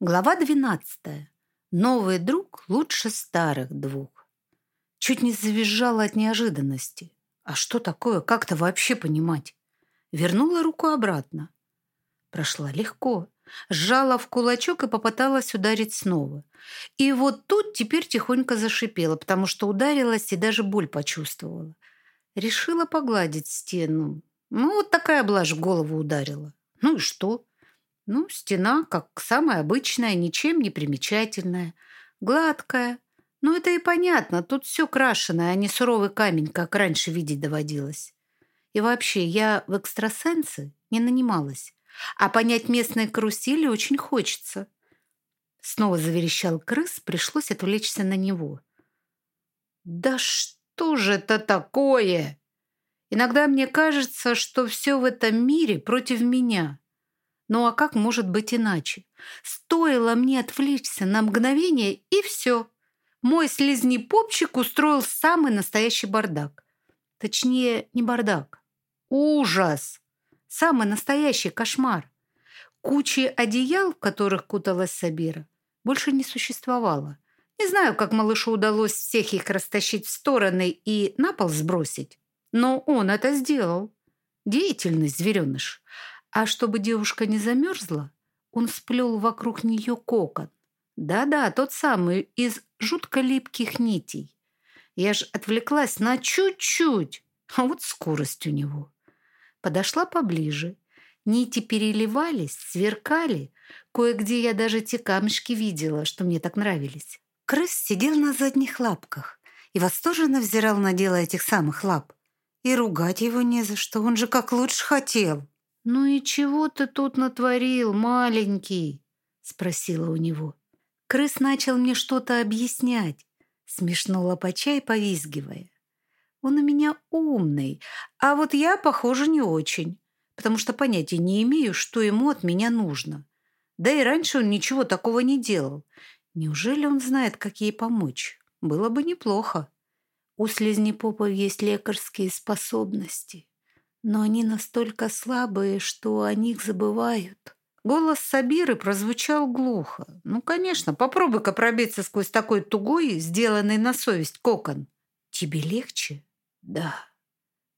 Глава 12. Новый друг лучше старых двух. Чуть не завизжала от неожиданности. А что такое, как-то вообще понимать? Вернула руку обратно. Прошла легко. Сжала в кулачок и попыталась ударить снова. И вот тут теперь тихонько зашипела, потому что ударилась и даже боль почувствовала. Решила погладить стену. Ну, вот такая блажь в голову ударила. Ну и что? Ну, стена, как самая обычная, ничем не примечательная, гладкая. Ну, это и понятно, тут все крашеное, а не суровый камень, как раньше видеть доводилось. И вообще, я в экстрасенсы не нанималась, а понять местные карусели очень хочется. Снова заверещал крыс, пришлось отвлечься на него. «Да что же это такое?» Иногда мне кажется, что все в этом мире против меня. Ну а как может быть иначе? Стоило мне отвлечься на мгновение, и все. Мой слизний попчик устроил самый настоящий бардак. Точнее, не бардак. Ужас! Самый настоящий кошмар. Кучи одеял, в которых куталась Сабира, больше не существовало. Не знаю, как малышу удалось всех их растащить в стороны и на пол сбросить. Но он это сделал. Деятельный звереныш. А чтобы девушка не замерзла, он сплел вокруг нее кокон. Да-да, тот самый, из жутко липких нитей. Я ж отвлеклась на чуть-чуть, а вот скорость у него. Подошла поближе. Нити переливались, сверкали. Кое-где я даже те камешки видела, что мне так нравились. Крыс сидел на задних лапках и восторженно взирал на дело этих самых лап. И ругать его не за что, он же как лучше хотел. «Ну и чего ты тут натворил, маленький?» — спросила у него. Крыс начал мне что-то объяснять, смешно лопача и повизгивая. Он у меня умный, а вот я, похоже, не очень, потому что понятия не имею, что ему от меня нужно. Да и раньше он ничего такого не делал. Неужели он знает, как ей помочь? Было бы неплохо. У слизнепопов есть лекарские способности но они настолько слабые, что о них забывают. Голос Сабиры прозвучал глухо. Ну, конечно, попробуй-ка пробиться сквозь такой тугой, сделанный на совесть кокон. Тебе легче? Да.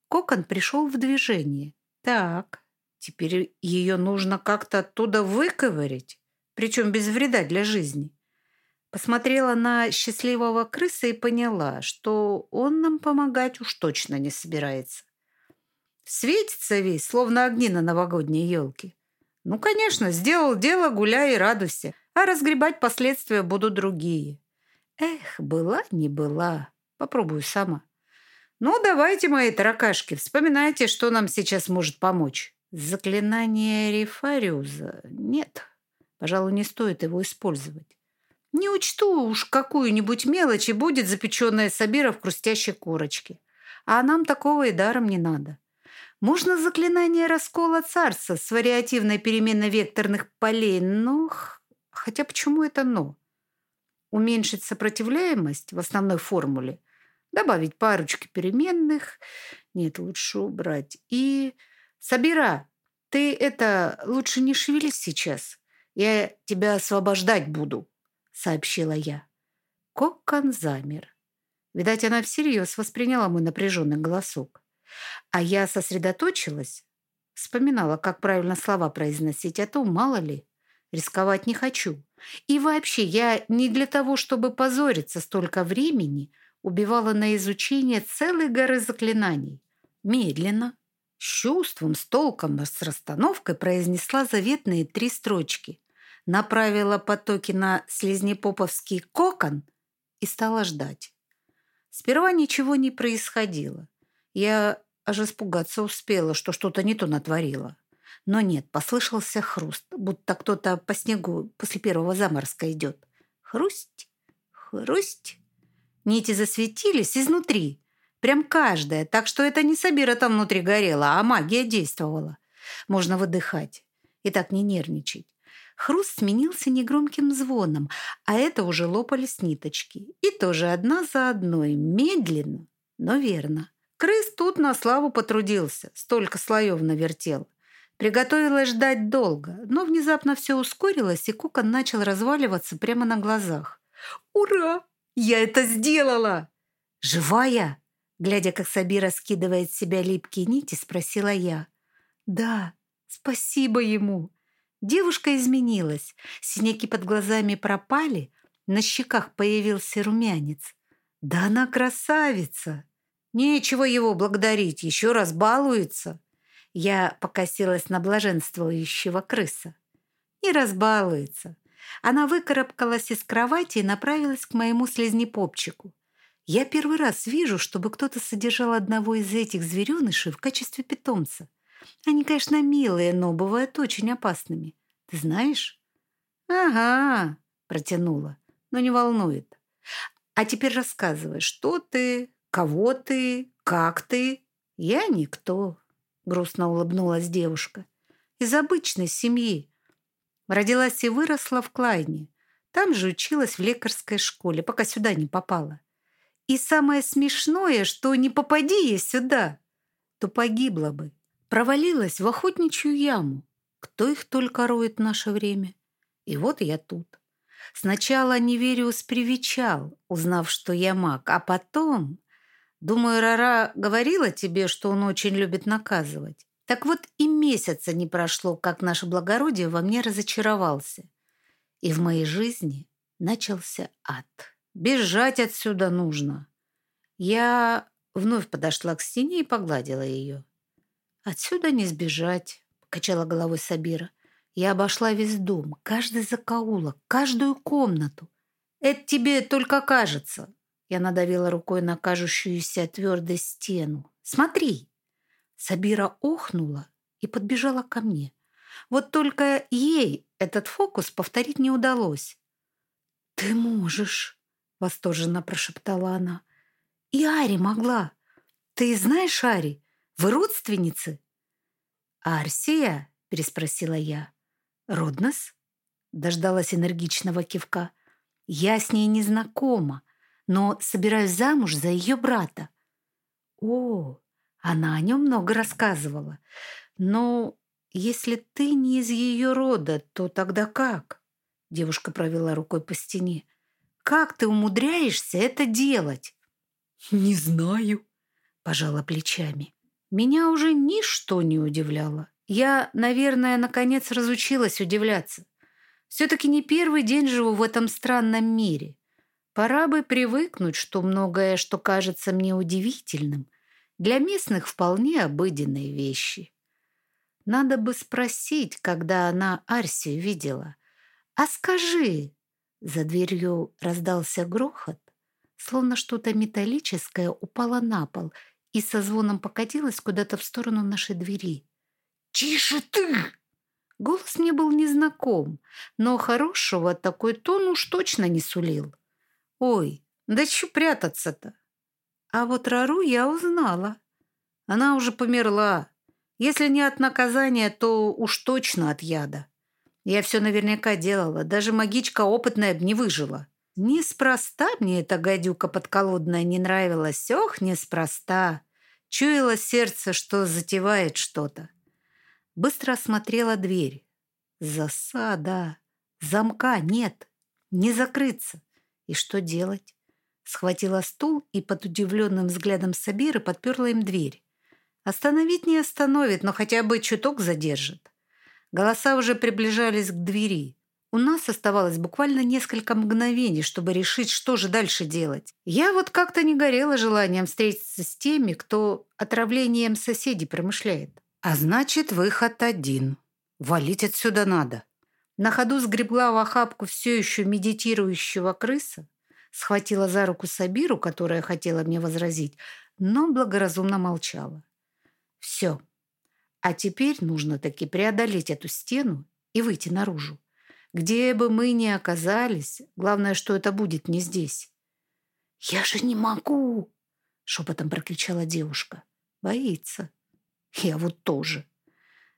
Кокон пришел в движение. Так, теперь ее нужно как-то оттуда выковырять, причем без вреда для жизни. Посмотрела на счастливого крыса и поняла, что он нам помогать уж точно не собирается. Светится весь, словно огни на новогодней елке. Ну, конечно, сделал дело, гуляй и радуйся. А разгребать последствия будут другие. Эх, была не была. Попробую сама. Ну, давайте, мои таракашки, вспоминайте, что нам сейчас может помочь. Заклинание Рифариуза нет. Пожалуй, не стоит его использовать. Не учту уж какую-нибудь мелочь, и будет запеченная сабира в хрустящей корочке. А нам такого и даром не надо. Можно заклинание раскола царства с вариативной переменной векторных полей, но... Хотя почему это «но»? Уменьшить сопротивляемость в основной формуле, добавить парочки переменных, нет, лучше убрать. И... Сабира, ты это лучше не шевелись сейчас. Я тебя освобождать буду, сообщила я. Кокон замер. Видать, она всерьез восприняла мой напряженный голосок. А я сосредоточилась, вспоминала, как правильно слова произносить, а то мало ли, рисковать не хочу. И вообще, я не для того, чтобы позориться столько времени, убивала на изучение целой горы заклинаний. Медленно, с чувством, с толком, с расстановкой произнесла заветные три строчки, направила потоки на слизнепоповский кокон и стала ждать. Сперва ничего не происходило. Я аж испугаться успела, что что-то не то натворила. Но нет, послышался хруст, будто кто-то по снегу после первого заморозка идет. Хрусть, хрусть. Нити засветились изнутри. Прям каждая, так что это не Сабира там внутри горела, а магия действовала. Можно выдыхать и так не нервничать. Хруст сменился негромким звоном, а это уже лопались ниточки. И тоже одна за одной, медленно, но верно. Крыс тут на славу потрудился, столько слоев навертел. Приготовилась ждать долго, но внезапно все ускорилось, и кокон начал разваливаться прямо на глазах. «Ура! Я это сделала!» «Живая?» Глядя, как Сабира скидывает с себя липкие нити, спросила я. «Да, спасибо ему!» Девушка изменилась. Синяки под глазами пропали, на щеках появился румянец. «Да она красавица!» «Нечего его благодарить, еще раз балуется!» Я покосилась на блаженствующего крыса. «Не разбалуется!» Она выкарабкалась из кровати и направилась к моему слезнепопчику. Я первый раз вижу, чтобы кто-то содержал одного из этих зверенышей в качестве питомца. Они, конечно, милые, но бывают очень опасными. Ты знаешь? Ага, протянула, но не волнует. А теперь рассказывай, что ты, кого ты, как ты? Я никто, грустно улыбнулась девушка. Из обычной семьи. Родилась и выросла в Клайне. Там же училась в лекарской школе, пока сюда не попала. И самое смешное, что не попади я сюда, то погибла бы. Провалилась в охотничью яму. Кто их только роет в наше время? И вот я тут. Сначала Невериус привечал, узнав, что я маг, а потом... Думаю, Рара говорила тебе, что он очень любит наказывать. Так вот и месяца не прошло, как наше благородие во мне разочаровался. И в моей жизни начался ад. Бежать отсюда нужно. Я вновь подошла к стене и погладила ее. Отсюда не сбежать, покачала головой Сабира. Я обошла весь дом, каждый закоулок, каждую комнату. Это тебе только кажется. Я надавила рукой на кажущуюся твердой стену. Смотри. Сабира охнула и подбежала ко мне. Вот только ей этот фокус повторить не удалось. «Ты можешь!» Восторженно прошептала она. И Ари могла. Ты знаешь Ари? Вы родственницы? Арсия? Переспросила я. Роднос? Дождалась энергичного кивка. Я с ней не знакома, но собираюсь замуж за ее брата. О, она о нем много рассказывала. Но если ты не из ее рода, то тогда как? Девушка провела рукой по стене. Как ты умудряешься это делать?» «Не знаю», — пожала плечами. Меня уже ничто не удивляло. Я, наверное, наконец разучилась удивляться. Все-таки не первый день живу в этом странном мире. Пора бы привыкнуть, что многое, что кажется мне удивительным, для местных вполне обыденные вещи. Надо бы спросить, когда она Арсию видела. «А скажи, за дверью раздался грохот, словно что-то металлическое упало на пол и со звоном покатилось куда-то в сторону нашей двери. «Тише ты!» Голос мне был незнаком, но хорошего такой тон уж точно не сулил. «Ой, да че прятаться-то?» А вот Рару я узнала. Она уже померла. Если не от наказания, то уж точно от яда. Я все наверняка делала, даже магичка опытная б не выжила. Неспроста мне эта гадюка подколодная не нравилась. Ох, неспроста. Чуяло сердце, что затевает что-то. Быстро осмотрела дверь. Засада. Замка нет. Не закрыться. И что делать? Схватила стул и под удивленным взглядом Сабиры подперла им дверь. Остановить не остановит, но хотя бы чуток задержит. Голоса уже приближались к двери. У нас оставалось буквально несколько мгновений, чтобы решить, что же дальше делать. Я вот как-то не горела желанием встретиться с теми, кто отравлением соседей промышляет. А значит, выход один. Валить отсюда надо. На ходу сгребла в охапку все еще медитирующего крыса, схватила за руку Сабиру, которая хотела мне возразить, но благоразумно молчала. Все. А теперь нужно таки преодолеть эту стену и выйти наружу. Где бы мы ни оказались, главное, что это будет не здесь. «Я же не могу!» — шепотом прокричала девушка. «Боится. Я вот тоже».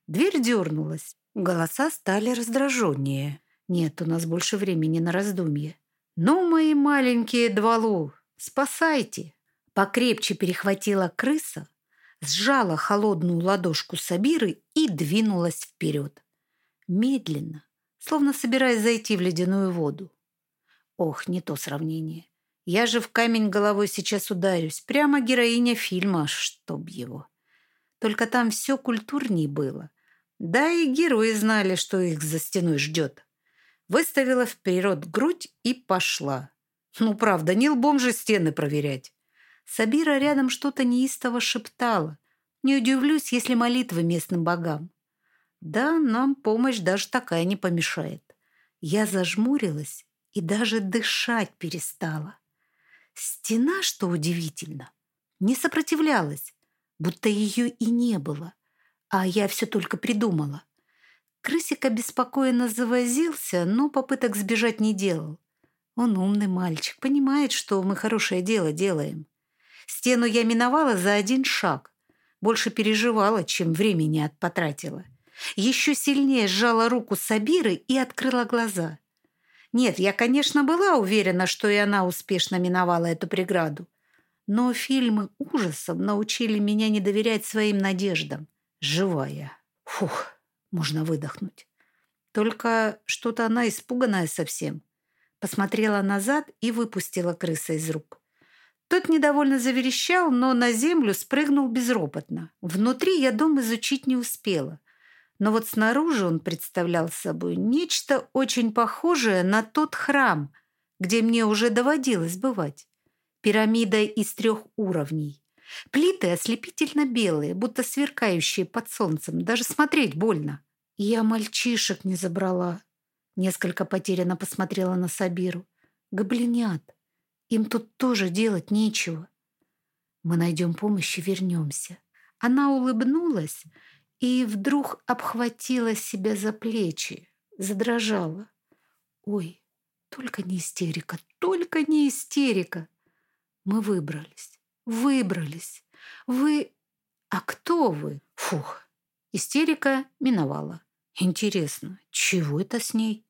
Дверь дернулась. Голоса стали раздраженнее. Нет, у нас больше времени на раздумье. «Ну, мои маленькие двалу, спасайте!» Покрепче перехватила крыса, сжала холодную ладошку Сабиры и двинулась вперед. Медленно, словно собираясь зайти в ледяную воду. Ох, не то сравнение. Я же в камень головой сейчас ударюсь. Прямо героиня фильма, чтоб его. Только там все культурней было. Да и герои знали, что их за стеной ждет. Выставила вперед грудь и пошла. Ну, правда, не лбом же стены проверять. Сабира рядом что-то неистово шептала. Не удивлюсь, если молитвы местным богам. Да, нам помощь даже такая не помешает. Я зажмурилась и даже дышать перестала. Стена, что удивительно, не сопротивлялась, будто ее и не было, а я все только придумала. Крысик обеспокоенно завозился, но попыток сбежать не делал. Он умный мальчик, понимает, что мы хорошее дело делаем. Стену я миновала за один шаг. Больше переживала, чем времени отпотратила. Еще сильнее сжала руку Сабиры и открыла глаза. Нет, я, конечно, была уверена, что и она успешно миновала эту преграду. Но фильмы ужасов научили меня не доверять своим надеждам. Живая. Фух, можно выдохнуть. Только что-то она испуганная совсем. Посмотрела назад и выпустила крыса из рук. Тот недовольно заверещал, но на землю спрыгнул безропотно. Внутри я дом изучить не успела. Но вот снаружи он представлял собой нечто очень похожее на тот храм, где мне уже доводилось бывать. Пирамида из трех уровней. Плиты ослепительно белые, будто сверкающие под солнцем. Даже смотреть больно. Я мальчишек не забрала. Несколько потерянно посмотрела на Сабиру. Гоблинят. Им тут тоже делать нечего. Мы найдем помощь и вернемся. Она улыбнулась, и вдруг обхватила себя за плечи, задрожала. Ой, только не истерика, только не истерика. Мы выбрались, выбрались. Вы... А кто вы? Фух, истерика миновала. Интересно, чего это с ней?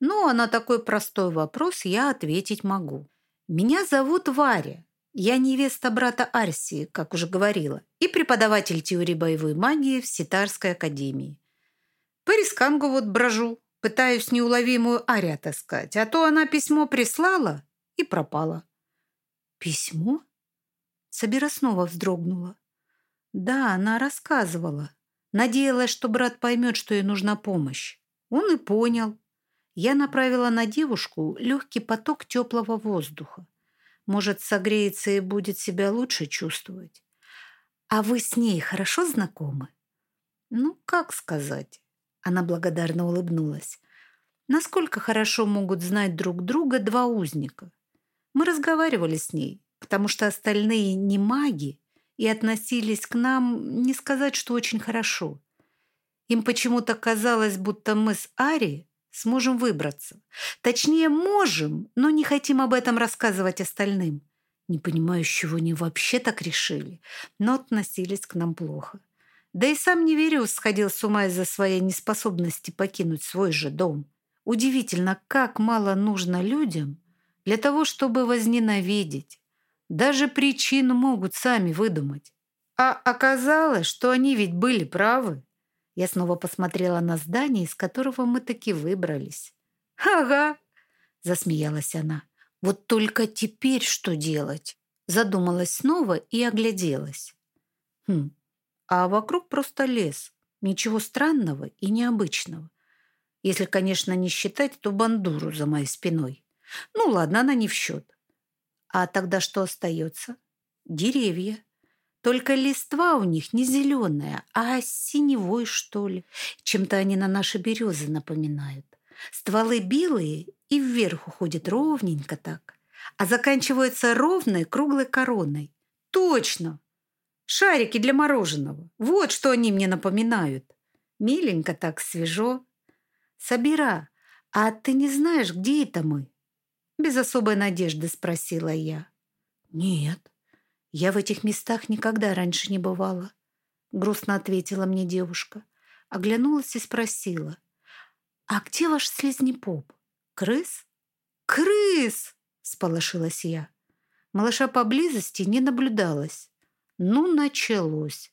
Ну, а на такой простой вопрос я ответить могу. Меня зовут Варя. Я невеста брата Арсии, как уже говорила, и преподаватель теории боевой магии в Ситарской академии. По рискангу вот брожу, пытаюсь неуловимую Ари отыскать, а то она письмо прислала и пропала. Письмо? Сабира снова вздрогнула. Да, она рассказывала. Надеялась, что брат поймет, что ей нужна помощь. Он и понял. Я направила на девушку легкий поток теплого воздуха. Может, согреется и будет себя лучше чувствовать. А вы с ней хорошо знакомы? Ну, как сказать? Она благодарно улыбнулась. Насколько хорошо могут знать друг друга два узника? Мы разговаривали с ней, потому что остальные не маги и относились к нам, не сказать, что очень хорошо. Им почему-то казалось, будто мы с Ари сможем выбраться. Точнее, можем, но не хотим об этом рассказывать остальным. Не понимаю, с чего они вообще так решили, но относились к нам плохо. Да и сам Невериус сходил с ума из-за своей неспособности покинуть свой же дом. Удивительно, как мало нужно людям для того, чтобы возненавидеть. Даже причину могут сами выдумать. А оказалось, что они ведь были правы. Я снова посмотрела на здание, из которого мы таки выбрались. «Ага!» – засмеялась она. «Вот только теперь что делать?» Задумалась снова и огляделась. «Хм, а вокруг просто лес. Ничего странного и необычного. Если, конечно, не считать ту бандуру за моей спиной. Ну ладно, она не в счет. А тогда что остается? Деревья. Только листва у них не зеленая, а синевой, что ли. Чем-то они на наши березы напоминают. Стволы белые и вверх уходят ровненько так, а заканчиваются ровной круглой короной. Точно! Шарики для мороженого. Вот что они мне напоминают. Миленько так, свежо. Сабира, а ты не знаешь, где это мы? Без особой надежды спросила я. Нет. «Я в этих местах никогда раньше не бывала», — грустно ответила мне девушка. Оглянулась и спросила. «А где ваш слизнепоп? Крыс?» «Крыс!» — сполошилась я. Малыша поблизости не наблюдалось. Ну, началось.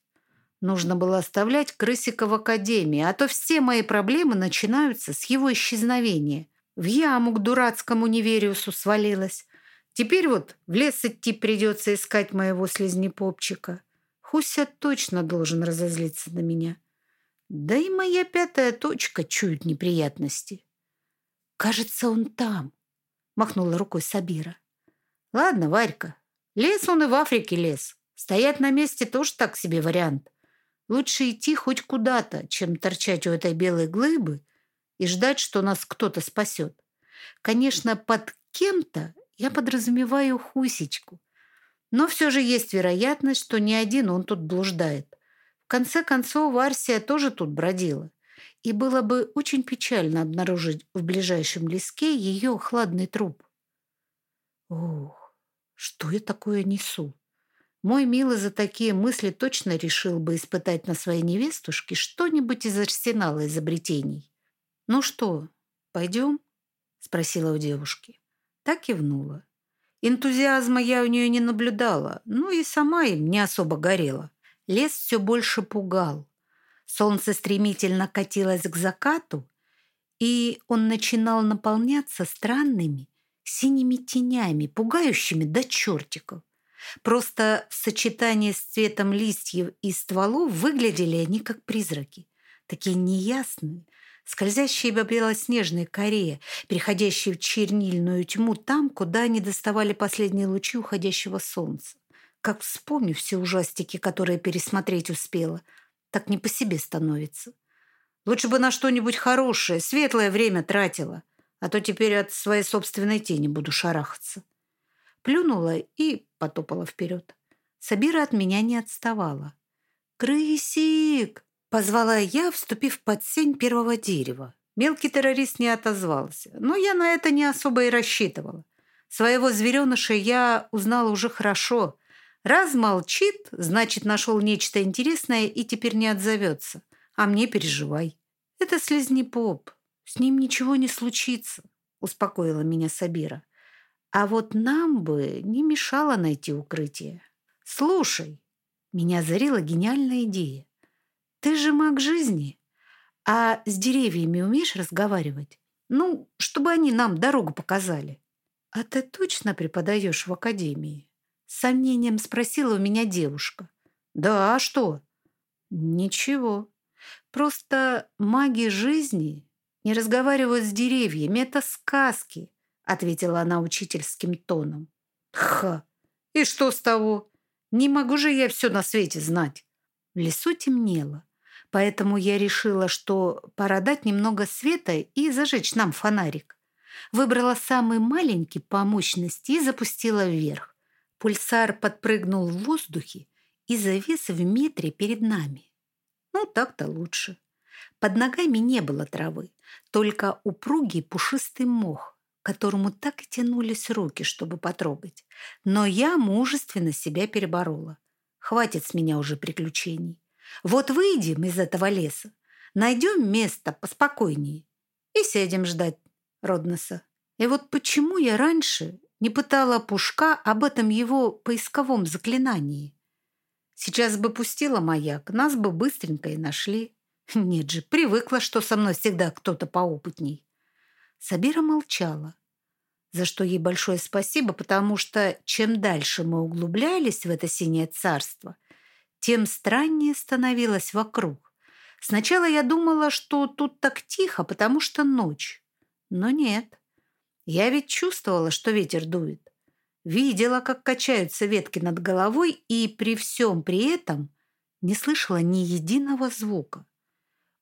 Нужно было оставлять крысика в академии, а то все мои проблемы начинаются с его исчезновения. В яму к дурацкому невериусу свалилась. Теперь вот в лес идти придется искать моего слезнепопчика. Хуся точно должен разозлиться на меня. Да и моя пятая точка чует неприятности. «Кажется, он там», — махнула рукой Сабира. «Ладно, Варька, лес он и в Африке лес. Стоять на месте тоже так себе вариант. Лучше идти хоть куда-то, чем торчать у этой белой глыбы и ждать, что нас кто-то спасет. Конечно, под кем-то я подразумеваю Хусечку. Но все же есть вероятность, что не один он тут блуждает. В конце концов, Арсия тоже тут бродила. И было бы очень печально обнаружить в ближайшем леске ее хладный труп. Ох, что я такое несу? Мой милый за такие мысли точно решил бы испытать на своей невестушке что-нибудь из арсенала изобретений. «Ну что, пойдем?» – спросила у девушки. Так кивнула. Энтузиазма я у нее не наблюдала, ну и сама им не особо горела. Лес все больше пугал. Солнце стремительно катилось к закату, и он начинал наполняться странными синими тенями, пугающими до чертиков. Просто в сочетании с цветом листьев и стволов выглядели они как призраки. Такие неясные, скользящие по белоснежной коре, переходящие в чернильную тьму там, куда они доставали последние лучи уходящего солнца. Как вспомню все ужастики, которые пересмотреть успела, так не по себе становится. Лучше бы на что-нибудь хорошее, светлое время тратила, а то теперь от своей собственной тени буду шарахаться плюнула и потопала вперед. Сабира от меня не отставала. «Крысик!» — позвала я, вступив под сень первого дерева. Мелкий террорист не отозвался, но я на это не особо и рассчитывала. Своего звереныша я узнала уже хорошо. Раз молчит, значит, нашел нечто интересное и теперь не отзовется. А мне переживай. Это слезнепоп. С ним ничего не случится, успокоила меня Сабира. А вот нам бы не мешало найти укрытие. Слушай, меня озарила гениальная идея. Ты же маг жизни, а с деревьями умеешь разговаривать? Ну, чтобы они нам дорогу показали. А ты точно преподаешь в академии? С сомнением спросила у меня девушка. Да, а что? Ничего. Просто маги жизни не разговаривают с деревьями. Это сказки. — ответила она учительским тоном. «Ха! И что с того? Не могу же я все на свете знать!» В лесу темнело, поэтому я решила, что пора дать немного света и зажечь нам фонарик. Выбрала самый маленький по мощности и запустила вверх. Пульсар подпрыгнул в воздухе и завис в метре перед нами. Ну, так-то лучше. Под ногами не было травы, только упругий пушистый мох, которому так и тянулись руки, чтобы потрогать. Но я мужественно себя переборола. Хватит с меня уже приключений. Вот выйдем из этого леса, найдем место поспокойнее и сядем ждать Родноса. И вот почему я раньше не пытала Пушка об этом его поисковом заклинании? Сейчас бы пустила маяк, нас бы быстренько и нашли. Нет же, привыкла, что со мной всегда кто-то поопытней. Сабира молчала, за что ей большое спасибо, потому что чем дальше мы углублялись в это синее царство, тем страннее становилось вокруг. Сначала я думала, что тут так тихо, потому что ночь. Но нет. Я ведь чувствовала, что ветер дует. Видела, как качаются ветки над головой, и при всем при этом не слышала ни единого звука.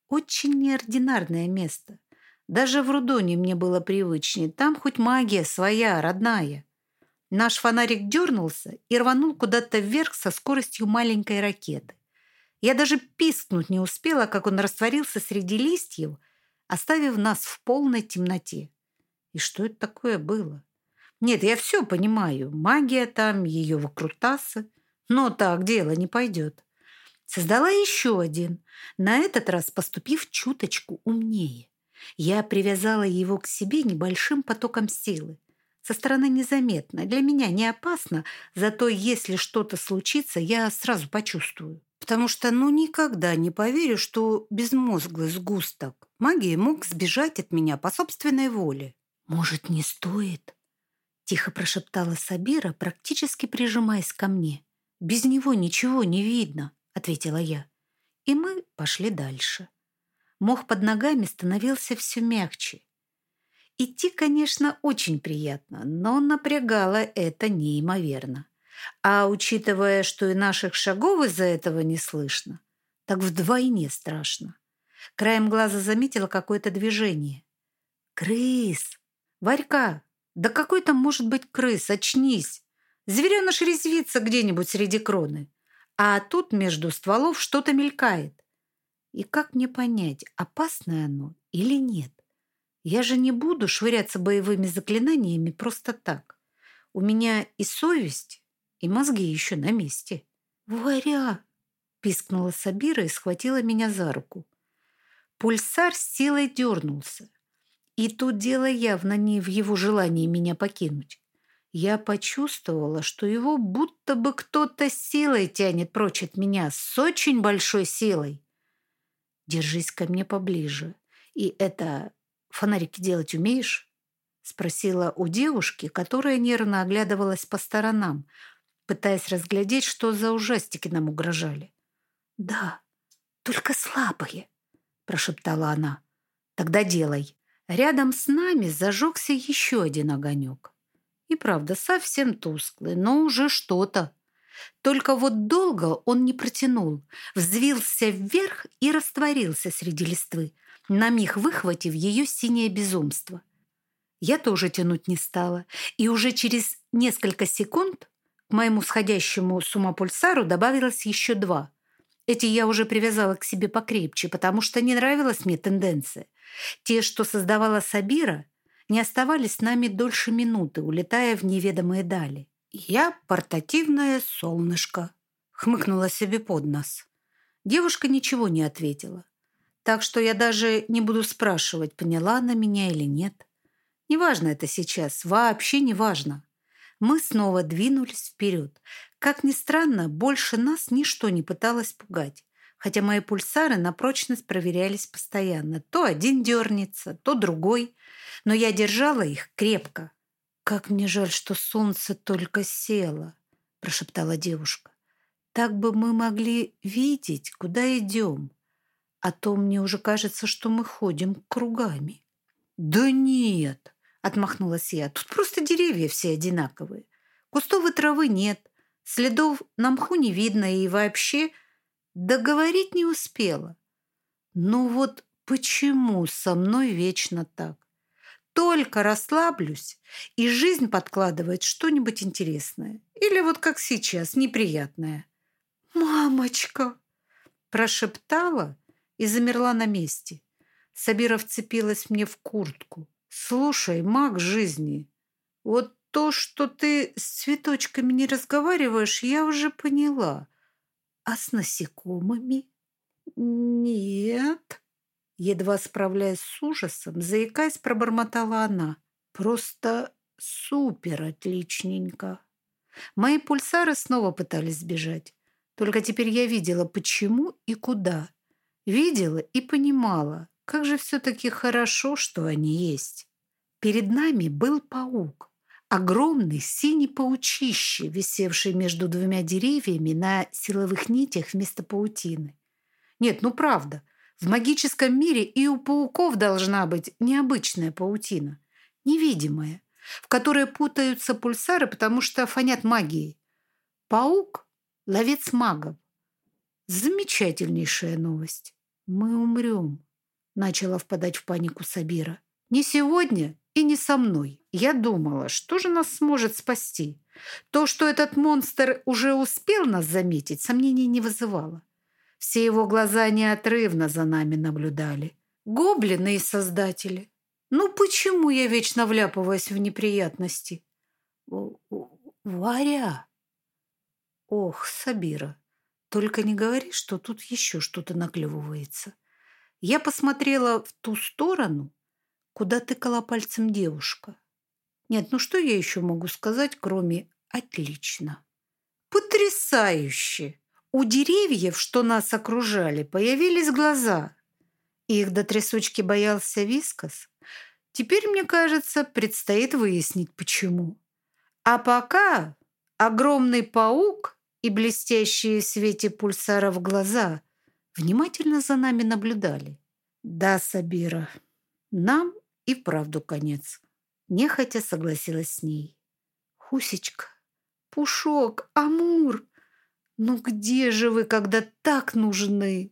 Очень неординарное место. Даже в Рудоне мне было привычнее. Там хоть магия своя, родная. Наш фонарик дернулся и рванул куда-то вверх со скоростью маленькой ракеты. Я даже пискнуть не успела, как он растворился среди листьев, оставив нас в полной темноте. И что это такое было? Нет, я все понимаю. Магия там, ее выкрутасы. Но так дело не пойдет. Создала еще один, на этот раз поступив чуточку умнее. Я привязала его к себе небольшим потоком силы. Со стороны незаметно, для меня не опасно, зато если что-то случится, я сразу почувствую. Потому что ну никогда не поверю, что безмозглый сгусток магии мог сбежать от меня по собственной воле. «Может, не стоит?» – тихо прошептала Сабира, практически прижимаясь ко мне. «Без него ничего не видно», – ответила я. И мы пошли дальше. Мох под ногами становился все мягче. Идти, конечно, очень приятно, но напрягало это неимоверно. А учитывая, что и наших шагов из-за этого не слышно, так вдвойне страшно. Краем глаза заметила какое-то движение. «Крыс! Варька! Да какой там может быть крыс? Очнись! Звереныш резвится где-нибудь среди кроны. А тут между стволов что-то мелькает. И как мне понять, опасное оно или нет? Я же не буду швыряться боевыми заклинаниями просто так. У меня и совесть, и мозги еще на месте. «Варя!» – пискнула Сабира и схватила меня за руку. Пульсар с силой дернулся. И тут дело явно не в его желании меня покинуть. Я почувствовала, что его будто бы кто-то силой тянет прочь от меня, с очень большой силой. «Держись ко мне поближе. И это фонарики делать умеешь?» Спросила у девушки, которая нервно оглядывалась по сторонам, пытаясь разглядеть, что за ужастики нам угрожали. «Да, только слабые», – прошептала она. «Тогда делай». Рядом с нами зажегся еще один огонек. И правда, совсем тусклый, но уже что-то. Только вот долго он не протянул, взвился вверх и растворился среди листвы, на миг выхватив ее синее безумство. Я тоже тянуть не стала, и уже через несколько секунд к моему сходящему с ума пульсару добавилось еще два. Эти я уже привязала к себе покрепче, потому что не нравилась мне тенденция. Те, что создавала Сабира, не оставались с нами дольше минуты, улетая в неведомые дали. «Я портативное солнышко», — хмыкнула себе под нос. Девушка ничего не ответила. Так что я даже не буду спрашивать, поняла она меня или нет. Неважно это сейчас, вообще не важно. Мы снова двинулись вперед. Как ни странно, больше нас ничто не пыталось пугать. Хотя мои пульсары на прочность проверялись постоянно. То один дернется, то другой. Но я держала их крепко. «Как мне жаль, что солнце только село», – прошептала девушка. «Так бы мы могли видеть, куда идем. А то мне уже кажется, что мы ходим кругами». «Да нет», – отмахнулась я. «Тут просто деревья все одинаковые. Кустовой травы нет, следов на мху не видно и вообще договорить не успела. Ну вот почему со мной вечно так? Только расслаблюсь, и жизнь подкладывает что-нибудь интересное. Или вот как сейчас, неприятное. «Мамочка!» прошептала и замерла на месте. Сабира вцепилась мне в куртку. «Слушай, маг жизни, вот то, что ты с цветочками не разговариваешь, я уже поняла. А с насекомыми?» «Нет», едва справляясь с ужасом, заикаясь, пробормотала она. «Просто супер отличненько». Мои пульсары снова пытались сбежать. Только теперь я видела, почему и куда. Видела и понимала, как же все-таки хорошо, что они есть. Перед нами был паук. Огромный синий паучище, висевший между двумя деревьями на силовых нитях вместо паутины. Нет, ну правда, в магическом мире и у пауков должна быть необычная паутина, невидимая, в которой путаются пульсары, потому что фонят магией. Паук – ловец магов. Замечательнейшая новость. Мы умрем, начала впадать в панику Сабира. Не сегодня и не со мной. Я думала, что же нас сможет спасти. То, что этот монстр уже успел нас заметить, сомнений не вызывало. Все его глаза неотрывно за нами наблюдали. Гоблины и создатели. Ну почему я вечно вляпываюсь в неприятности? Варя. Ох, Сабира, только не говори, что тут еще что-то наклевывается. Я посмотрела в ту сторону, куда тыкала пальцем девушка. Нет, ну что я еще могу сказать, кроме «отлично»? Потрясающе! У деревьев, что нас окружали, появились глаза. Их до трясучки боялся Вискас. Теперь, мне кажется, предстоит выяснить, почему. А пока огромный паук и блестящие в свете пульсаров глаза внимательно за нами наблюдали. Да, Сабира, нам и вправду конец. Нехотя согласилась с ней. Хусечка, Пушок, Амур, ну где же вы, когда так нужны?